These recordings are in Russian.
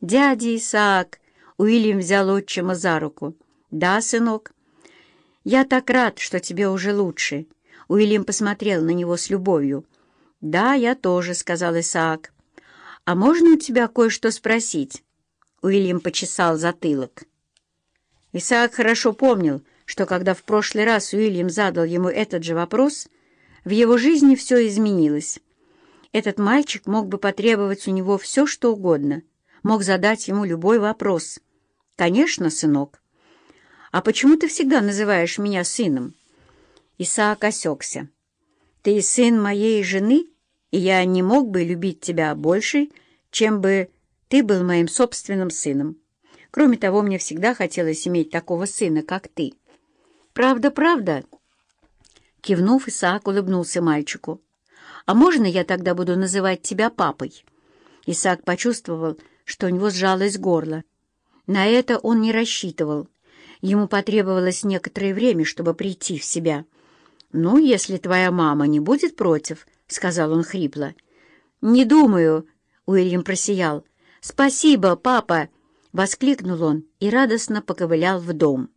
«Дядя Исаак!» — Уильям взял отчима за руку. «Да, сынок?» «Я так рад, что тебе уже лучше!» Уильям посмотрел на него с любовью. «Да, я тоже», — сказал Исаак. «А можно у тебя кое-что спросить?» Уильям почесал затылок. Исаак хорошо помнил, что когда в прошлый раз Уильям задал ему этот же вопрос, в его жизни все изменилось. Этот мальчик мог бы потребовать у него все, что угодно, мог задать ему любой вопрос. «Конечно, сынок». «А почему ты всегда называешь меня сыном?» Исаак осекся. «Ты сын моей жены, и я не мог бы любить тебя больше, чем бы ты был моим собственным сыном. Кроме того, мне всегда хотелось иметь такого сына, как ты». «Правда, правда?» Кивнув, Исаак улыбнулся мальчику. «А можно я тогда буду называть тебя папой?» Исаак почувствовал, что у него сжалось горло. На это он не рассчитывал. Ему потребовалось некоторое время, чтобы прийти в себя. «Ну, если твоя мама не будет против», — сказал он хрипло. «Не думаю», — Уильям просиял. «Спасибо, папа!» — воскликнул он и радостно поковылял в дом.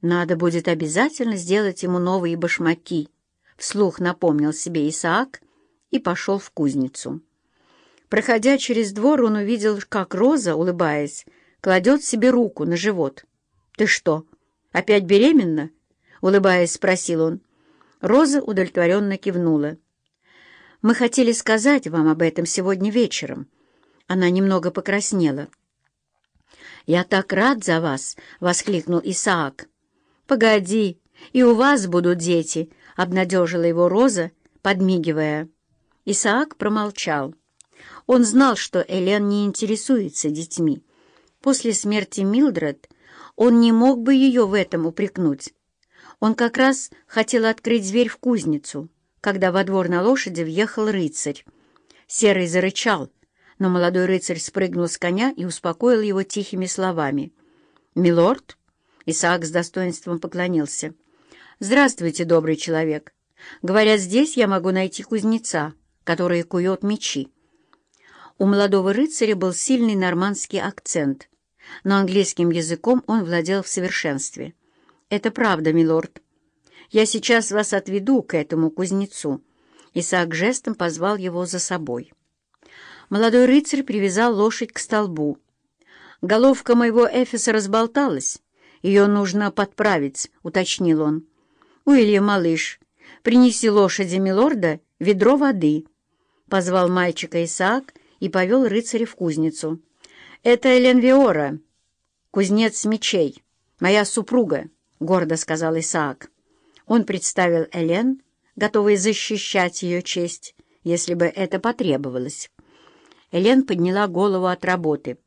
Надо будет обязательно сделать ему новые башмаки, вслух напомнил себе Исаак и пошел в кузницу. Проходя через двор, он увидел, как Роза, улыбаясь, кладет себе руку на живот. «Ты что, опять беременна?» — улыбаясь, спросил он. Роза удовлетворенно кивнула. «Мы хотели сказать вам об этом сегодня вечером». Она немного покраснела. «Я так рад за вас!» — воскликнул Исаак. «Погоди, и у вас будут дети», — обнадежила его Роза, подмигивая. Исаак промолчал. Он знал, что Элен не интересуется детьми. После смерти Милдред он не мог бы ее в этом упрекнуть. Он как раз хотел открыть дверь в кузницу, когда во двор на лошади въехал рыцарь. Серый зарычал, но молодой рыцарь спрыгнул с коня и успокоил его тихими словами. «Милорд?» Исаак с достоинством поклонился. «Здравствуйте, добрый человек. Говорят, здесь я могу найти кузнеца, который кует мечи». У молодого рыцаря был сильный нормандский акцент, но английским языком он владел в совершенстве. «Это правда, милорд. Я сейчас вас отведу к этому кузнецу». Исаак жестом позвал его за собой. Молодой рыцарь привязал лошадь к столбу. Головка моего Эфеса разболталась, «Ее нужно подправить», — уточнил он. «Уильям, малыш, принеси лошади милорда ведро воды», — позвал мальчика Исаак и повел рыцаря в кузницу. «Это Элен Виора, кузнец мечей, моя супруга», — гордо сказал Исаак. Он представил Элен, готовый защищать ее честь, если бы это потребовалось. Элен подняла голову от работы.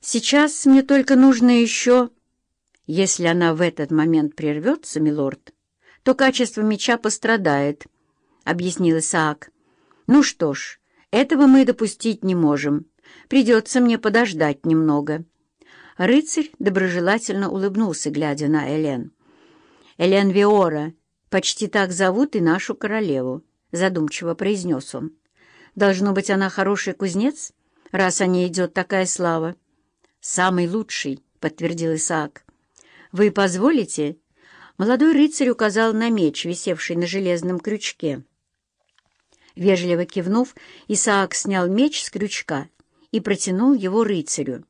«Сейчас мне только нужно еще...» Если она в этот момент прервется, милорд, то качество меча пострадает, — объяснил Исаак. Ну что ж, этого мы допустить не можем. Придется мне подождать немного. Рыцарь доброжелательно улыбнулся, глядя на Элен. «Элен Виора, почти так зовут и нашу королеву», — задумчиво произнес он. «Должно быть, она хороший кузнец, раз о ней идет такая слава». «Самый лучший», — подтвердил Исаак. «Вы позволите?» Молодой рыцарь указал на меч, висевший на железном крючке. Вежливо кивнув, Исаак снял меч с крючка и протянул его рыцарю.